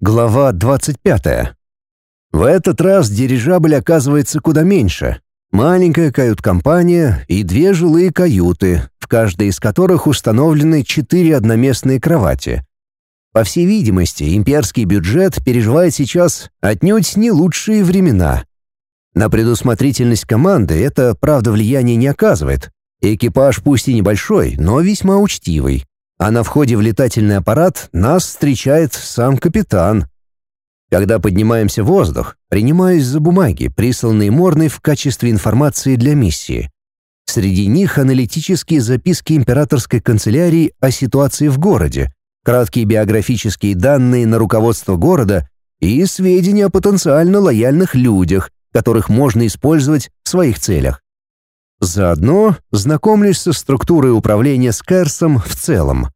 Глава 25. В этот раз дирижабль оказывается куда меньше. Маленькая кают-компания и две жилые каюты, в каждой из которых установлены четыре одноместные кровати. По всей видимости, имперский бюджет переживает сейчас отнюдь не лучшие времена. На предусмотрительность команды это, правда, влияние не оказывает. Экипаж пусть и небольшой, но весьма учтивый. А на входе в летательный аппарат нас встречает сам капитан. Когда поднимаемся в воздух, принимаюсь за бумаги, присланные Морной в качестве информации для миссии. Среди них аналитические записки императорской канцелярии о ситуации в городе, краткие биографические данные на руководство города и сведения о потенциально лояльных людях, которых можно использовать в своих целях. Заодно знакомлюсь со структурой управления Скэрсом в целом.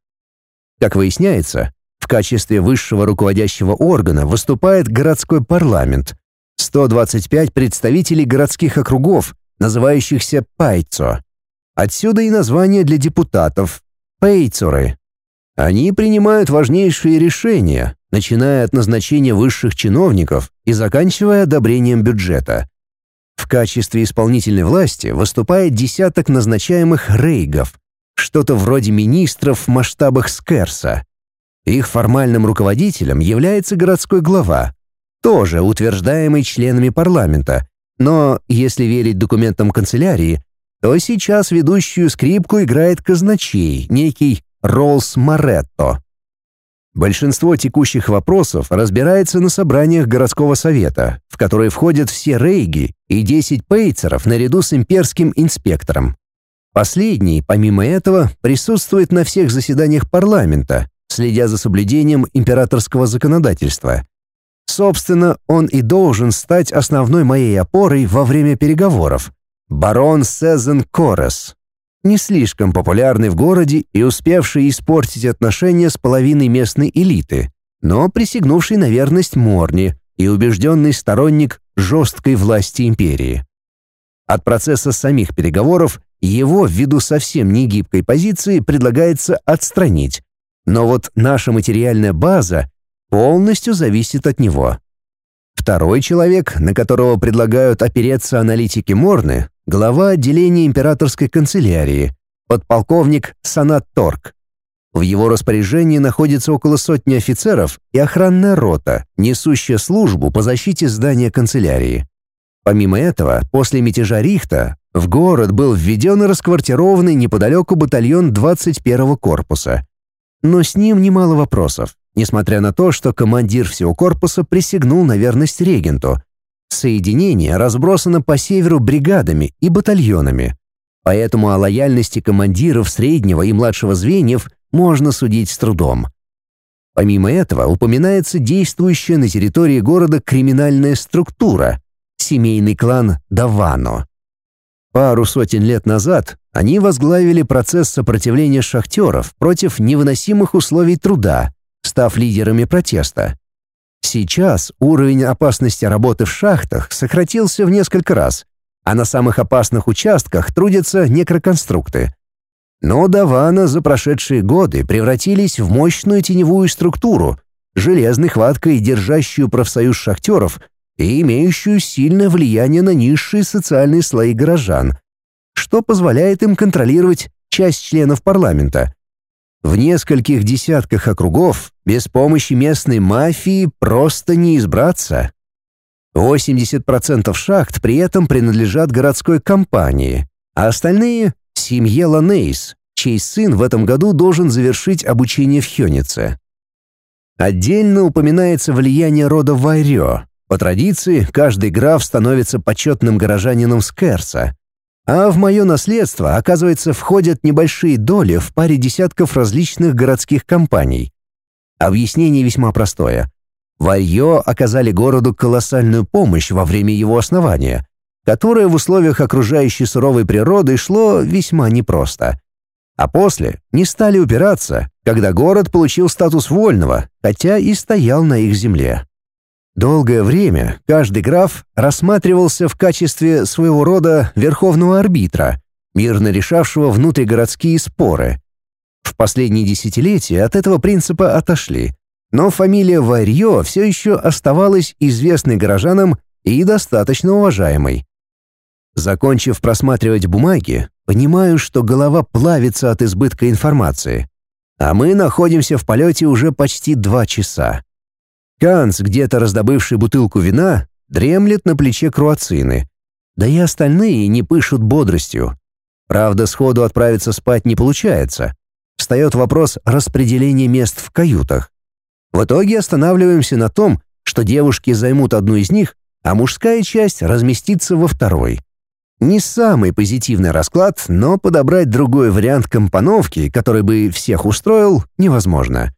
Как выясняется, в качестве высшего руководящего органа выступает городской парламент, 125 представителей городских округов, называющихся пайцо. Отсюда и название для депутатов – пейцоры. Они принимают важнейшие решения, начиная от назначения высших чиновников и заканчивая одобрением бюджета. В качестве исполнительной власти выступает десяток назначаемых рейгов, что-то вроде министров в масштабах Скерса. Их формальным руководителем является городской глава, тоже утверждаемый членами парламента, но, если верить документам канцелярии, то сейчас ведущую скрипку играет казначей, некий Роллс Моретто. Большинство текущих вопросов разбирается на собраниях городского совета, в которые входят все рейги и 10 пейцеров наряду с имперским инспектором. Последний, помимо этого, присутствует на всех заседаниях парламента, следя за соблюдением императорского законодательства. Собственно, он и должен стать основной моей опорой во время переговоров. Барон Сезен Корес не слишком популярный в городе и успевший испортить отношения с половиной местной элиты, но присягнувший на верность Морни и убежденный сторонник жесткой власти империи. От процесса самих переговоров его ввиду совсем негибкой позиции предлагается отстранить, но вот наша материальная база полностью зависит от него. Второй человек, на которого предлагают опереться аналитики Морны, глава отделения императорской канцелярии, подполковник Санат Торг. В его распоряжении находится около сотни офицеров и охранная рота, несущая службу по защите здания канцелярии. Помимо этого, после мятежа Рихта в город был введен и расквартированный неподалеку батальон 21-го корпуса. Но с ним немало вопросов, несмотря на то, что командир всего корпуса присягнул на верность регенту, Соединение разбросано по северу бригадами и батальонами. Поэтому о лояльности командиров среднего и младшего звеньев можно судить с трудом. Помимо этого упоминается действующая на территории города криминальная структура – семейный клан Давано. Пару сотен лет назад они возглавили процесс сопротивления шахтеров против невыносимых условий труда, став лидерами протеста. Сейчас уровень опасности работы в шахтах сократился в несколько раз, а на самых опасных участках трудятся некроконструкты. Но Давана за прошедшие годы превратились в мощную теневую структуру, железной хваткой держащую профсоюз шахтеров и имеющую сильное влияние на низшие социальные слои горожан, что позволяет им контролировать часть членов парламента, в нескольких десятках округов без помощи местной мафии просто не избраться. 80% шахт при этом принадлежат городской компании, а остальные — семье Ланейс, чей сын в этом году должен завершить обучение в Хёнице. Отдельно упоминается влияние рода Вайрё. По традиции, каждый граф становится почетным горожанином Скерса, а в мое наследство, оказывается, входят небольшие доли в паре десятков различных городских компаний. Объяснение весьма простое. Варьё оказали городу колоссальную помощь во время его основания, которое в условиях окружающей суровой природы шло весьма непросто. А после не стали упираться, когда город получил статус вольного, хотя и стоял на их земле. Долгое время каждый граф рассматривался в качестве своего рода верховного арбитра, мирно решавшего внутригородские споры. В последние десятилетия от этого принципа отошли, но фамилия Варьё все еще оставалась известной горожанам и достаточно уважаемой. Закончив просматривать бумаги, понимаю, что голова плавится от избытка информации. А мы находимся в полете уже почти два часа. Канц, где-то раздобывший бутылку вина, дремлет на плече круацины. Да и остальные не пышут бодростью. Правда, сходу отправиться спать не получается. Встает вопрос распределения мест в каютах. В итоге останавливаемся на том, что девушки займут одну из них, а мужская часть разместится во второй. Не самый позитивный расклад, но подобрать другой вариант компоновки, который бы всех устроил, невозможно.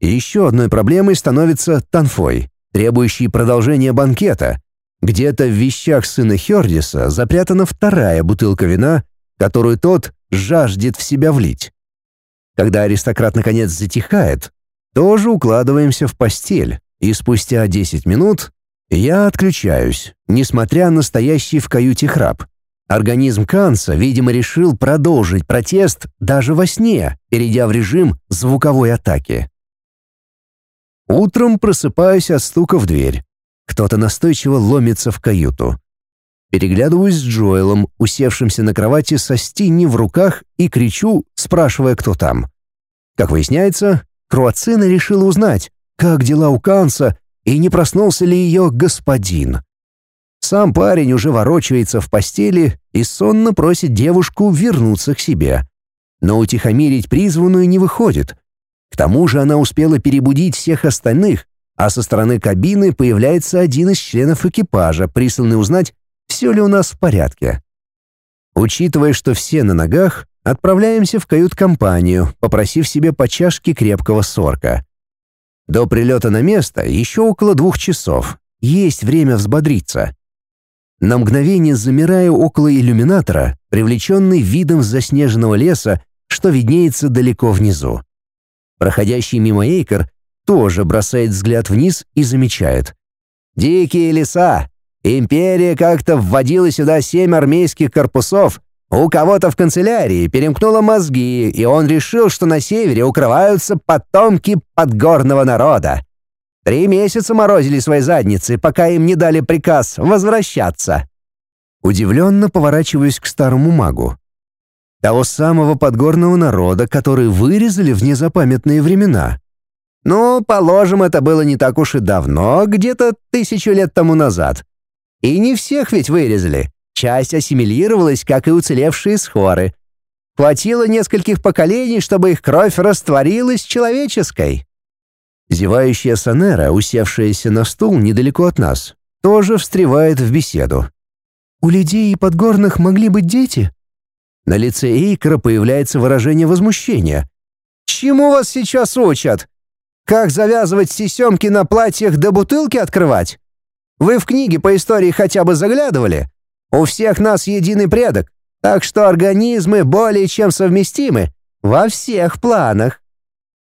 И еще одной проблемой становится Танфой, требующий продолжения банкета. Где-то в вещах сына Хердиса запрятана вторая бутылка вина, которую тот жаждет в себя влить. Когда аристократ наконец затихает, тоже укладываемся в постель, и спустя 10 минут я отключаюсь, несмотря на стоящий в каюте храп. Организм Канца, видимо, решил продолжить протест даже во сне, перейдя в режим звуковой атаки. Утром просыпаюсь от стука в дверь. Кто-то настойчиво ломится в каюту. Переглядываюсь с Джоэлом, усевшимся на кровати со стини в руках, и кричу, спрашивая, кто там. Как выясняется, Круацина решила узнать, как дела у Канца и не проснулся ли ее господин. Сам парень уже ворочается в постели и сонно просит девушку вернуться к себе. Но утихомирить призванную не выходит. К тому же она успела перебудить всех остальных, а со стороны кабины появляется один из членов экипажа, присланный узнать, все ли у нас в порядке. Учитывая, что все на ногах, отправляемся в кают-компанию, попросив себе по чашке крепкого сорка. До прилета на место еще около двух часов. Есть время взбодриться. На мгновение замираю около иллюминатора, привлеченный видом заснеженного леса, что виднеется далеко внизу. Проходящий мимо Эйкер тоже бросает взгляд вниз и замечает. «Дикие леса! Империя как-то вводила сюда семь армейских корпусов, у кого-то в канцелярии перемкнуло мозги, и он решил, что на севере укрываются потомки подгорного народа. Три месяца морозили свои задницы, пока им не дали приказ возвращаться. Удивленно поворачиваюсь к старому магу. Того самого подгорного народа, который вырезали в незапамятные времена. Ну, положим, это было не так уж и давно, где-то тысячу лет тому назад. И не всех ведь вырезали. Часть ассимилировалась, как и уцелевшие схоры. Хватило нескольких поколений, чтобы их кровь растворилась человеческой. Зевающая Санера, усевшаяся на стул недалеко от нас, тоже встревает в беседу. «У людей и подгорных могли быть дети?» На лице Эйкера появляется выражение возмущения. «Чему вас сейчас учат? Как завязывать сисемки на платьях до бутылки открывать? Вы в книге по истории хотя бы заглядывали? У всех нас единый предок, так что организмы более чем совместимы во всех планах.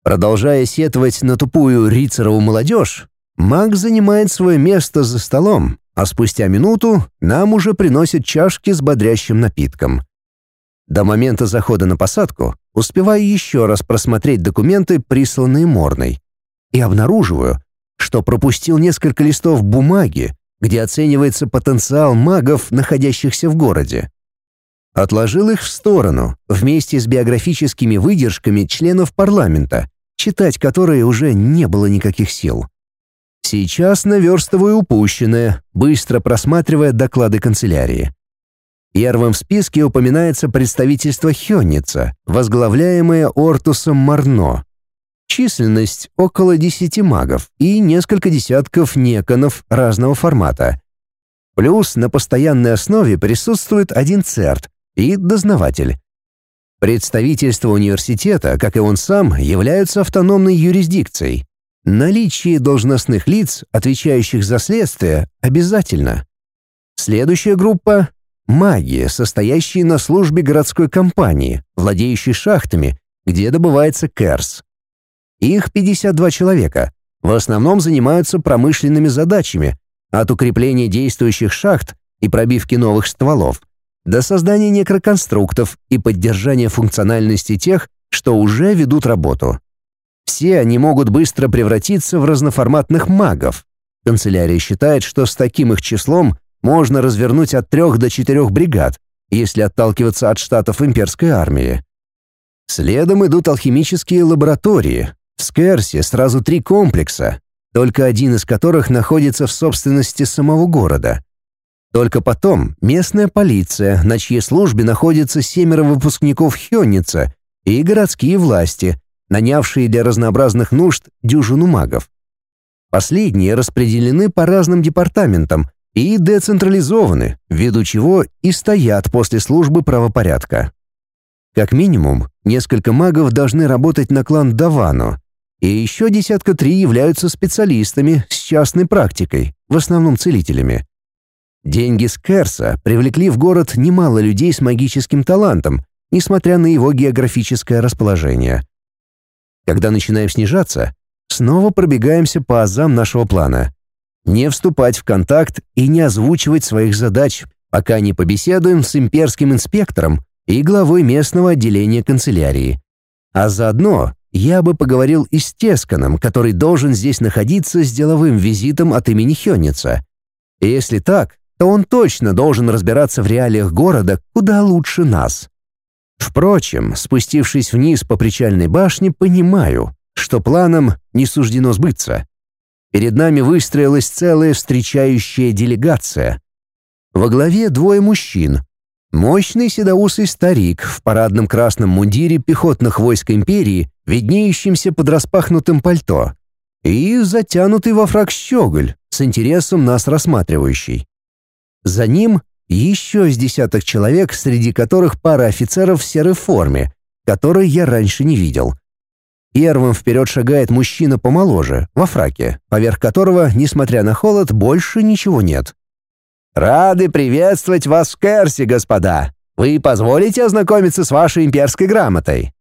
Продолжая сетовать на тупую Рицерову молодежь, маг занимает свое место за столом, а спустя минуту нам уже приносят чашки с бодрящим напитком. До момента захода на посадку успеваю еще раз просмотреть документы, присланные Морной, и обнаруживаю, что пропустил несколько листов бумаги, где оценивается потенциал магов, находящихся в городе. Отложил их в сторону, вместе с биографическими выдержками членов парламента, читать которые уже не было никаких сил. Сейчас наверстываю упущенное, быстро просматривая доклады канцелярии. Первым в списке упоминается представительство Хённица, возглавляемое Ортусом Марно, Численность около 10 магов и несколько десятков неконов разного формата. Плюс на постоянной основе присутствует один церт и дознаватель. Представительство университета, как и он сам, являются автономной юрисдикцией. Наличие должностных лиц, отвечающих за следствие, обязательно. Следующая группа — маги, состоящие на службе городской компании, владеющей шахтами, где добывается кэрс. Их 52 человека. В основном занимаются промышленными задачами, от укрепления действующих шахт и пробивки новых стволов до создания некроконструктов и поддержания функциональности тех, что уже ведут работу. Все они могут быстро превратиться в разноформатных магов. Канцелярия считает, что с таким их числом можно развернуть от трех до четырех бригад, если отталкиваться от штатов имперской армии. Следом идут алхимические лаборатории. В Скерсе сразу три комплекса, только один из которых находится в собственности самого города. Только потом местная полиция, на чьей службе находится семеро выпускников Хённица, и городские власти, нанявшие для разнообразных нужд дюжину магов. Последние распределены по разным департаментам и децентрализованы, ввиду чего и стоят после службы правопорядка. Как минимум, несколько магов должны работать на клан Давано, и еще десятка три являются специалистами с частной практикой, в основном целителями. Деньги Скерса привлекли в город немало людей с магическим талантом, несмотря на его географическое расположение. Когда начинаем снижаться, снова пробегаемся по азам нашего плана. Не вступать в контакт и не озвучивать своих задач, пока не побеседуем с имперским инспектором и главой местного отделения канцелярии. А заодно я бы поговорил и с Тесканом, который должен здесь находиться с деловым визитом от имени Хённица. Если так, то он точно должен разбираться в реалиях города куда лучше нас. Впрочем, спустившись вниз по причальной башне, понимаю, что планам не суждено сбыться. Перед нами выстроилась целая встречающая делегация. Во главе двое мужчин, Мощный седоусый старик в парадном красном мундире пехотных войск империи, виднеющимся под распахнутым пальто, и затянутый во фраг щеголь, с интересом нас рассматривающий. За ним еще с десяток человек, среди которых пара офицеров в серой форме, которой я раньше не видел. Первым вперед шагает мужчина помоложе, во фраке, поверх которого, несмотря на холод, больше ничего нет. «Рады приветствовать вас в Керсе, господа! Вы позволите ознакомиться с вашей имперской грамотой?»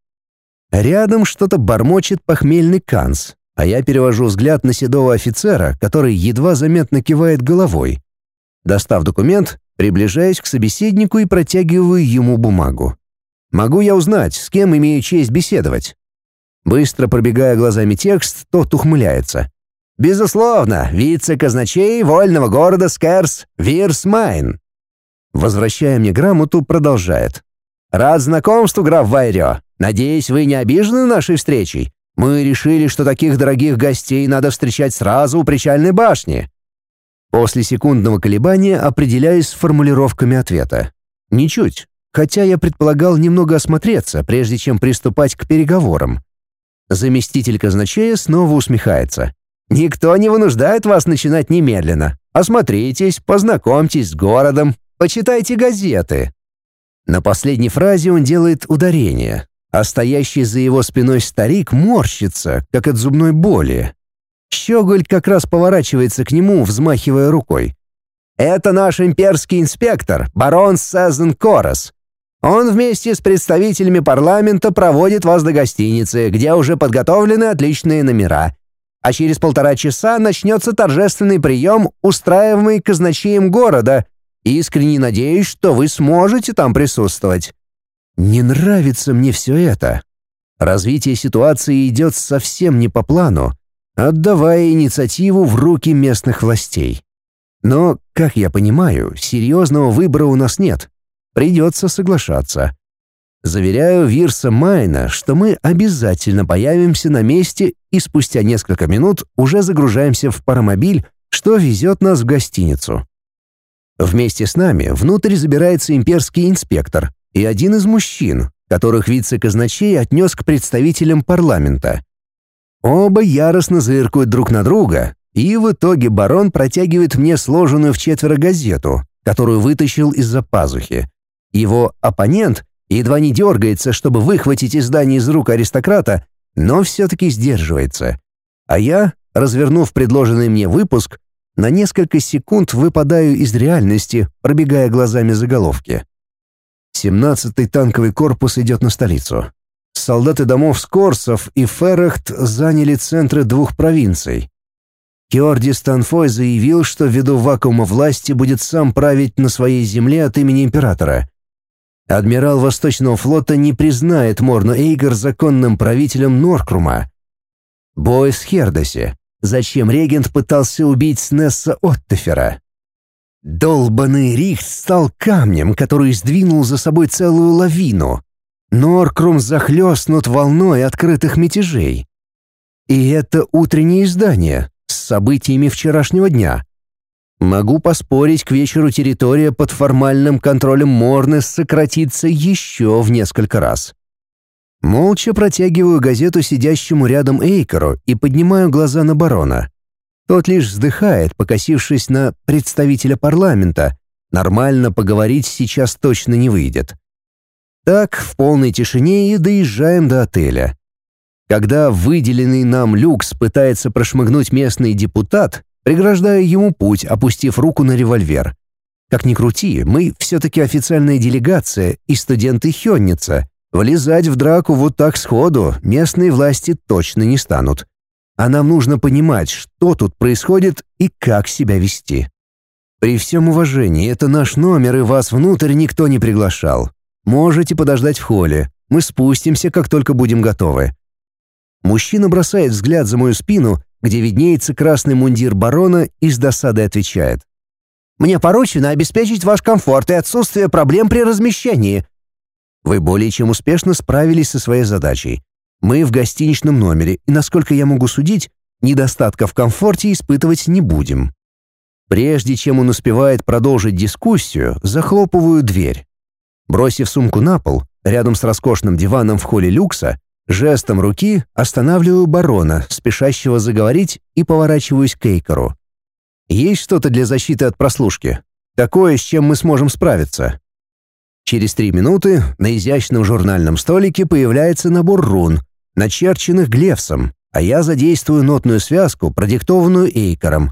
Рядом что-то бормочет похмельный Канс, а я перевожу взгляд на седого офицера, который едва заметно кивает головой. Достав документ, приближаюсь к собеседнику и протягиваю ему бумагу. Могу я узнать, с кем имею честь беседовать? Быстро пробегая глазами текст, тот ухмыляется. Безусловно, вице-казначей вольного города Скерс Вирсмайн. Возвращая мне грамоту, продолжает. Рад знакомству, граф Вайрё. Надеюсь, вы не обижены нашей встречей. Мы решили, что таких дорогих гостей надо встречать сразу у причальной башни. После секундного колебания определяюсь с формулировками ответа. Ничуть, хотя я предполагал немного осмотреться, прежде чем приступать к переговорам. Заместитель казначея снова усмехается. Никто не вынуждает вас начинать немедленно. Осмотритесь, познакомьтесь с городом, почитайте газеты». На последней фразе он делает ударение, а стоящий за его спиной старик морщится, как от зубной боли. Щеголь как раз поворачивается к нему, взмахивая рукой. «Это наш имперский инспектор, барон Сезен Корос. Он вместе с представителями парламента проводит вас до гостиницы, где уже подготовлены отличные номера а через полтора часа начнется торжественный прием, устраиваемый казначеем города. Искренне надеюсь, что вы сможете там присутствовать. Не нравится мне все это. Развитие ситуации идет совсем не по плану, отдавая инициативу в руки местных властей. Но, как я понимаю, серьезного выбора у нас нет. Придется соглашаться. Заверяю Вирса Майна, что мы обязательно появимся на месте и спустя несколько минут уже загружаемся в паромобиль, что везет нас в гостиницу. Вместе с нами внутрь забирается имперский инспектор и один из мужчин, которых вице-казначей отнес к представителям парламента. Оба яростно зыркают друг на друга, и в итоге барон протягивает мне сложенную в четверо газету, которую вытащил из-за пазухи. Его оппонент едва не дергается, чтобы выхватить издание из рук аристократа, но все-таки сдерживается. А я, развернув предложенный мне выпуск, на несколько секунд выпадаю из реальности, пробегая глазами заголовки. 17-й танковый корпус идет на столицу. Солдаты домов Скорсов и Феррехт заняли центры двух провинций. Кеорди Станфой заявил, что ввиду вакуума власти будет сам править на своей земле от имени императора. Адмирал Восточного флота не признает Морну Эйгор законным правителем Норкрума. Бой с Хердосе. Зачем регент пытался убить Снесса Оттефера? Долбанный Рихт стал камнем, который сдвинул за собой целую лавину. Норкрум захлестнут волной открытых мятежей. И это утреннее издание с событиями вчерашнего дня. Могу поспорить, к вечеру территория под формальным контролем Морны сократится еще в несколько раз. Молча протягиваю газету сидящему рядом Эйкеру и поднимаю глаза на барона. Тот лишь вздыхает, покосившись на представителя парламента. Нормально поговорить сейчас точно не выйдет. Так, в полной тишине и доезжаем до отеля. Когда выделенный нам люкс пытается прошмыгнуть местный депутат, преграждаю ему путь, опустив руку на револьвер. Как ни крути, мы все-таки официальная делегация и студенты Хённица. Влезать в драку вот так сходу местные власти точно не станут а нам нужно понимать, что тут происходит и как себя вести. При всем уважении, это наш номер, и вас внутрь никто не приглашал. Можете подождать в холле. Мы спустимся, как только будем готовы. Мужчина бросает взгляд за мою спину, где виднеется красный мундир барона и с досадой отвечает. «Мне поручено обеспечить ваш комфорт и отсутствие проблем при размещении». Вы более чем успешно справились со своей задачей. Мы в гостиничном номере, и, насколько я могу судить, недостатка в комфорте испытывать не будем. Прежде чем он успевает продолжить дискуссию, захлопываю дверь. Бросив сумку на пол, рядом с роскошным диваном в холле люкса, жестом руки останавливаю барона, спешащего заговорить, и поворачиваюсь к Эйкору. «Есть что-то для защиты от прослушки? Такое, с чем мы сможем справиться?» Через три минуты на изящном журнальном столике появляется набор рун, начерченных Глевсом, а я задействую нотную связку, продиктованную Эйкором.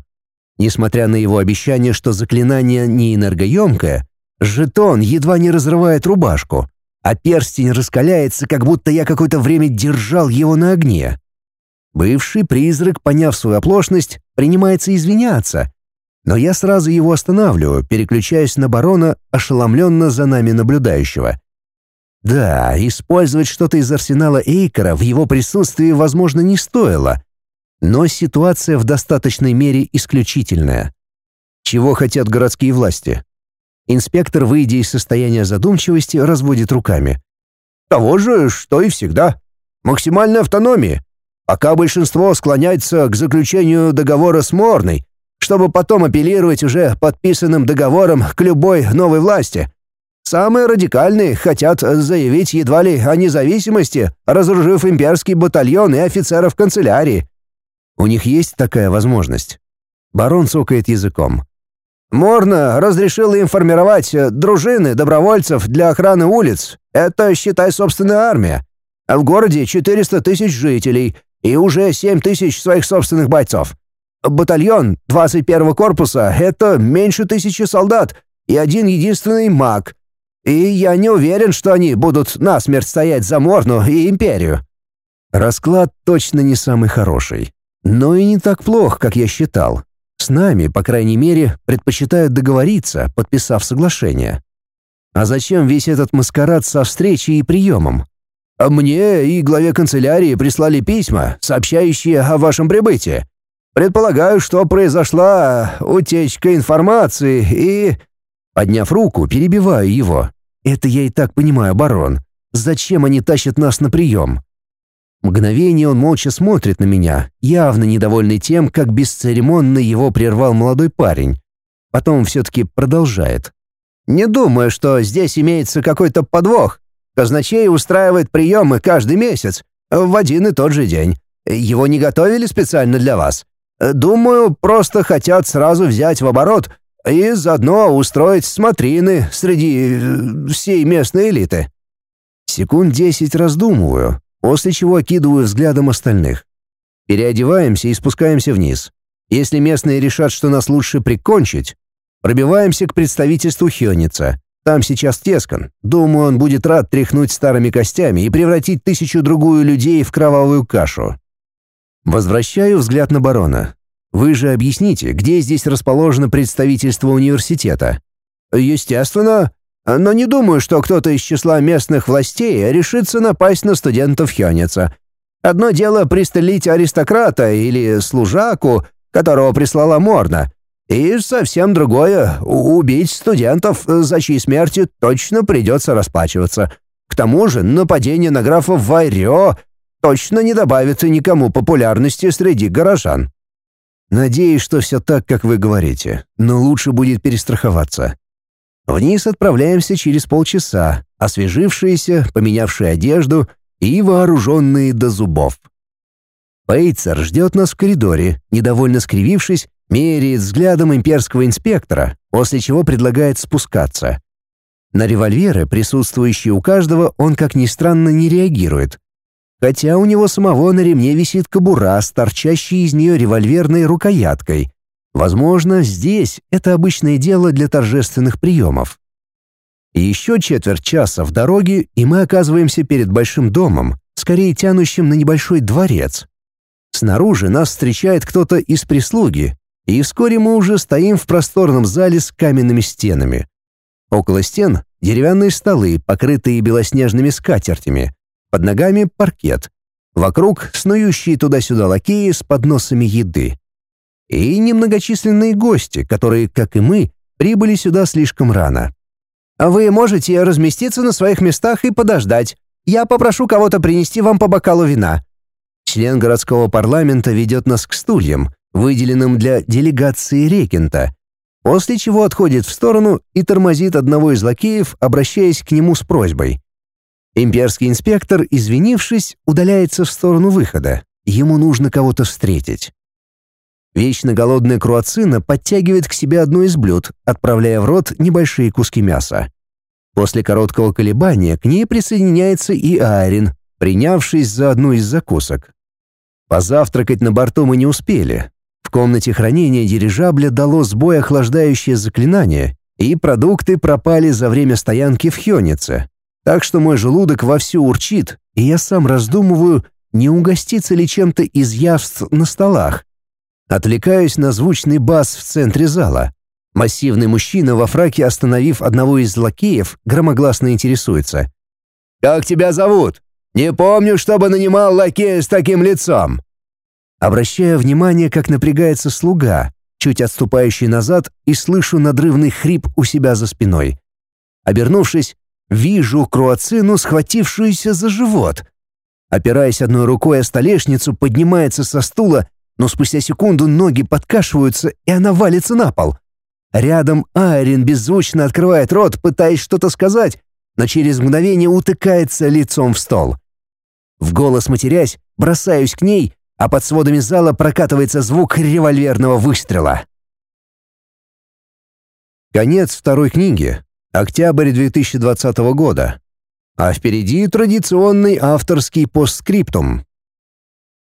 Несмотря на его обещание, что заклинание не энергоемкое, жетон едва не разрывает рубашку, а перстень раскаляется, как будто я какое-то время держал его на огне. Бывший призрак, поняв свою оплошность, принимается извиняться, но я сразу его останавливаю, переключаясь на барона, ошеломленно за нами наблюдающего. Да, использовать что-то из арсенала Эйкера в его присутствии, возможно, не стоило, но ситуация в достаточной мере исключительная. Чего хотят городские власти? Инспектор, выйдя из состояния задумчивости, разводит руками. Того же, что и всегда. Максимальная автономия. Пока большинство склоняется к заключению договора с Морной, чтобы потом апеллировать уже подписанным договором к любой новой власти. Самые радикальные хотят заявить едва ли о независимости, разоружив имперский батальон и офицеров канцелярии. У них есть такая возможность. Барон цокает языком. Морно разрешила им формировать дружины добровольцев для охраны улиц. Это, считай, собственная армия. А в городе 400 тысяч жителей и уже 7 тысяч своих собственных бойцов. Батальон 21-го корпуса — это меньше тысячи солдат и один единственный маг. И я не уверен, что они будут насмерть стоять за Морну и Империю. Расклад точно не самый хороший. Но и не так плох, как я считал. С нами, по крайней мере, предпочитают договориться, подписав соглашение. А зачем весь этот маскарад со встречей и приемом? А мне и главе канцелярии прислали письма, сообщающие о вашем прибытии. Предполагаю, что произошла утечка информации и...» Подняв руку, перебиваю его. «Это я и так понимаю, барон. Зачем они тащат нас на прием?» Мгновение он молча смотрит на меня, явно недовольный тем, как бесцеремонно его прервал молодой парень. Потом все-таки продолжает. «Не думаю, что здесь имеется какой-то подвох. Казначей устраивает приемы каждый месяц, в один и тот же день. Его не готовили специально для вас. Думаю, просто хотят сразу взять в оборот и заодно устроить смотрины среди э, всей местной элиты. Секунд десять раздумываю, после чего окидываю взглядом остальных. Переодеваемся и спускаемся вниз. Если местные решат, что нас лучше прикончить, пробиваемся к представительству Хёница. Там сейчас Тескан. Думаю, он будет рад тряхнуть старыми костями и превратить тысячу-другую людей в кровавую кашу. Возвращаю взгляд на барона. Вы же объясните, где здесь расположено представительство университета? Естественно, но не думаю, что кто-то из числа местных властей решится напасть на студентов Хёница. Одно дело пристрелить аристократа или служаку, которого прислала Морна, и совсем другое — убить студентов, за чьей смерти точно придется расплачиваться. К тому же нападение на графа Вайрё точно не добавит никому популярности среди горожан. Надеюсь, что все так, как вы говорите, но лучше будет перестраховаться. Вниз отправляемся через полчаса, освежившиеся, поменявшие одежду и вооруженные до зубов. Пейцер ждет нас в коридоре, недовольно скривившись, меряет взглядом имперского инспектора, после чего предлагает спускаться. На револьверы, присутствующие у каждого, он, как ни странно, не реагирует. Хотя у него самого на ремне висит кобура с торчащей из нее револьверной рукояткой. Возможно, здесь это обычное дело для торжественных приемов. И еще четверть часа в дороге, и мы оказываемся перед большим домом, скорее тянущим на небольшой дворец. Снаружи нас встречает кто-то из прислуги, и вскоре мы уже стоим в просторном зале с каменными стенами. Около стен деревянные столы, покрытые белоснежными скатертями, под ногами паркет, вокруг снующие туда-сюда лакеи с подносами еды. И немногочисленные гости, которые, как и мы, прибыли сюда слишком рано. А «Вы можете разместиться на своих местах и подождать. Я попрошу кого-то принести вам по бокалу вина». Член городского парламента ведет нас к стульям, выделенным для делегации регента, после чего отходит в сторону и тормозит одного из лакеев, обращаясь к нему с просьбой. Имперский инспектор, извинившись, удаляется в сторону выхода. Ему нужно кого-то встретить. Вечно голодная круацина подтягивает к себе одно из блюд, отправляя в рот небольшие куски мяса. После короткого колебания к ней присоединяется и Айрин, принявшись за одну из закусок. Позавтракать на борту мы не успели. В комнате хранения дирижабля дало сбой охлаждающее заклинание, и продукты пропали за время стоянки в Хёнице. Так что мой желудок вовсю урчит, и я сам раздумываю, не угоститься ли чем-то из явств на столах. Отвлекаюсь на звучный бас в центре зала. Массивный мужчина во фраке, остановив одного из лакеев, громогласно интересуется. «Как тебя зовут? Не помню, чтобы нанимал лакея с таким лицом». Обращаю внимание, как напрягается слуга, чуть отступающий назад, и слышу надрывный хрип у себя за спиной. Обернувшись, вижу круацину, схватившуюся за живот. Опираясь одной рукой о столешницу, поднимается со стула но спустя секунду ноги подкашиваются, и она валится на пол. Рядом Айрин беззвучно открывает рот, пытаясь что-то сказать, но через мгновение утыкается лицом в стол. В голос матерясь, бросаюсь к ней, а под сводами зала прокатывается звук револьверного выстрела. Конец второй книги. Октябрь 2020 года. А впереди традиционный авторский постскриптум.